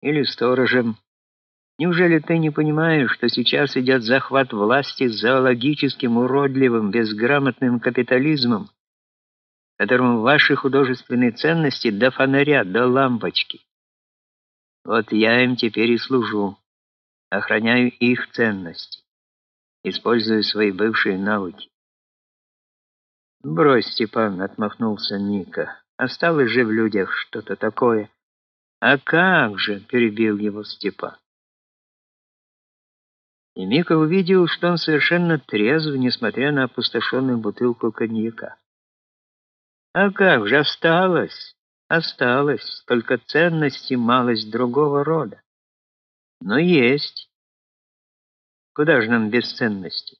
или сторожем. Неужели ты не понимаешь, что сейчас идет захват власти зоологическим, уродливым, безграмотным капитализмом, которому ваши художественные ценности до фонаря, до лампочки? Вот я им теперь и служу, охраняю их ценности, используя свои бывшие навыки. Брось, Степан, отмахнулся Ника. Осталось же в людях что-то такое. А как же, перебил его Степан. И Мика увидел, что он совершенно трезв, несмотря на опустошенную бутылку коньяка. А как же осталось? Осталось, только ценности малость другого рода. Но есть. Куда же нам без ценностей?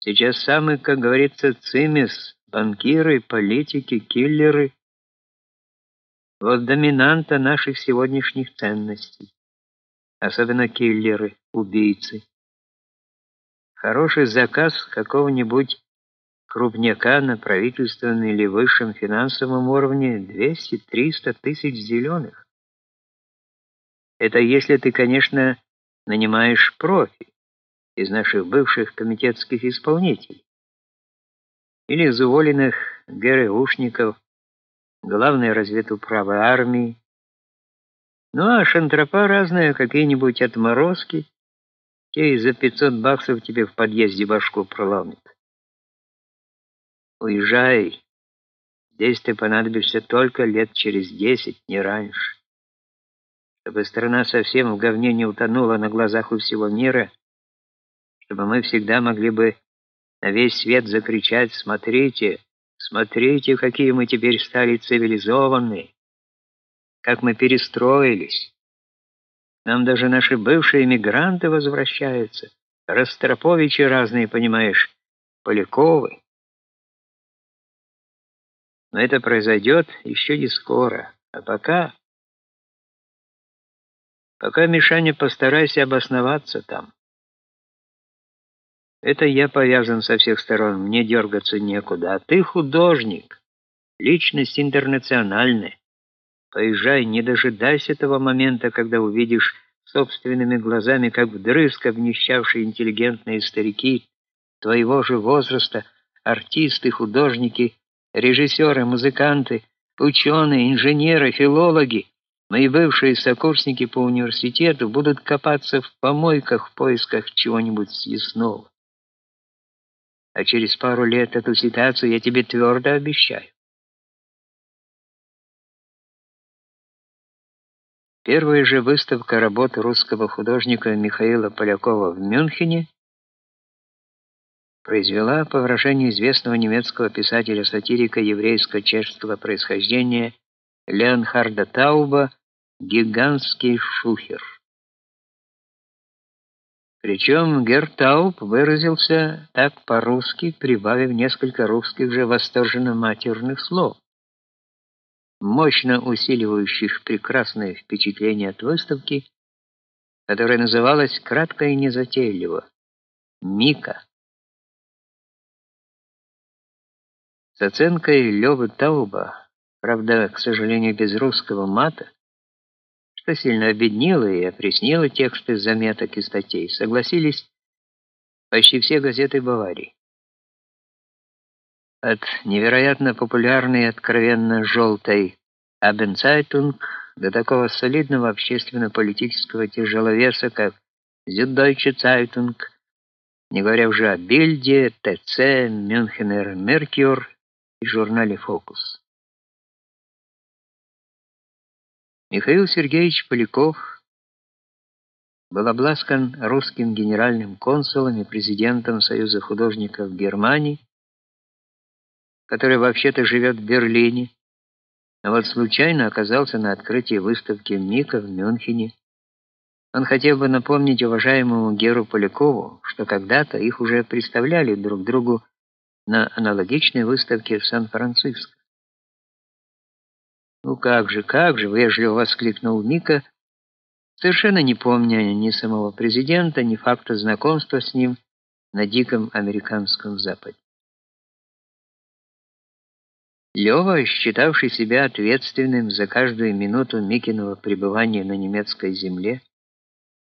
Сейчас самые, как говорится, цимис, банкиры, политики, киллеры. Вот доминанта наших сегодняшних ценностей. Особенно киллеры, убийцы. Хороший заказ какого-нибудь крупняка на правительственном или высшем финансовом уровне 200-300 тысяч зеленых. Это если ты, конечно, нанимаешь профи из наших бывших комитетских исполнителей или из уволенных ГРУшников, главной разведуправы армии. Ну а шантропа разные, какие-нибудь отморозки, те и за 500 баксов тебе в подъезде башку проломят. Уезжай. Здесь ты понадобишься только лет через десять, не раньше. Чтобы страна совсем в говне не утонула на глазах у всего мира, чтобы мы всегда могли бы на весь свет закричать «Смотрите, смотрите, какие мы теперь стали цивилизованные, как мы перестроились. Нам даже наши бывшие эмигранты возвращаются, Ростроповичи разные, понимаешь, Поляковы». Но это произойдет еще не скоро, а пока... Пока, Мишаня, постарайся обосноваться там. Это я повязан со всех сторон, мне дергаться некуда. А ты художник, личность интернациональная. Поезжай, не дожидайся того момента, когда увидишь собственными глазами, как вдрызг обнищавшие интеллигентные старики твоего же возраста, артисты, художники, режиссеры, музыканты, ученые, инженеры, филологи, мои бывшие сокурсники по университету будут копаться в помойках в поисках чего-нибудь съестного а через пару лет эту ситуацию я тебе твердо обещаю. Первая же выставка работ русского художника Михаила Полякова в Мюнхене произвела, по выражению известного немецкого писателя-сатирика еврейско-чешского происхождения Леонхарда Тауба, гигантский шухер. Причем Гертауп выразился так по-русски, прибавив несколько русских же восторженно матерных слов, мощно усиливающих прекрасное впечатление от выставки, которая называлась кратко и незатейливо «Мика». С оценкой Лёвы Тауба, правда, к сожалению, без русского мата, что сильно обеднило и опреснило тексты заметок и статей, согласились почти все газеты Баварии. От невероятно популярной и откровенно желтой Абенцайтунг до такого солидного общественно-политического тяжеловеса, как Süddeutsche Zeitung, не говоря уже о Бильде, ТЦ, Мюнхенер Меркюр и журнале Фокус. Михаил Сергеевич Поляков был обласкан русским генеральным консулом и президентом Союза художников Германии, который вообще-то живет в Берлине, а вот случайно оказался на открытии выставки Мика в Мюнхене. Он хотел бы напомнить уважаемому Геру Полякову, что когда-то их уже представляли друг другу на аналогичной выставке в Сан-Франциско. «Ну как же, как же!» — вежливо воскликнул Мика, совершенно не помня ни самого президента, ни факта знакомства с ним на диком американском западе. Лёва, считавший себя ответственным за каждую минуту Микиного пребывания на немецкой земле,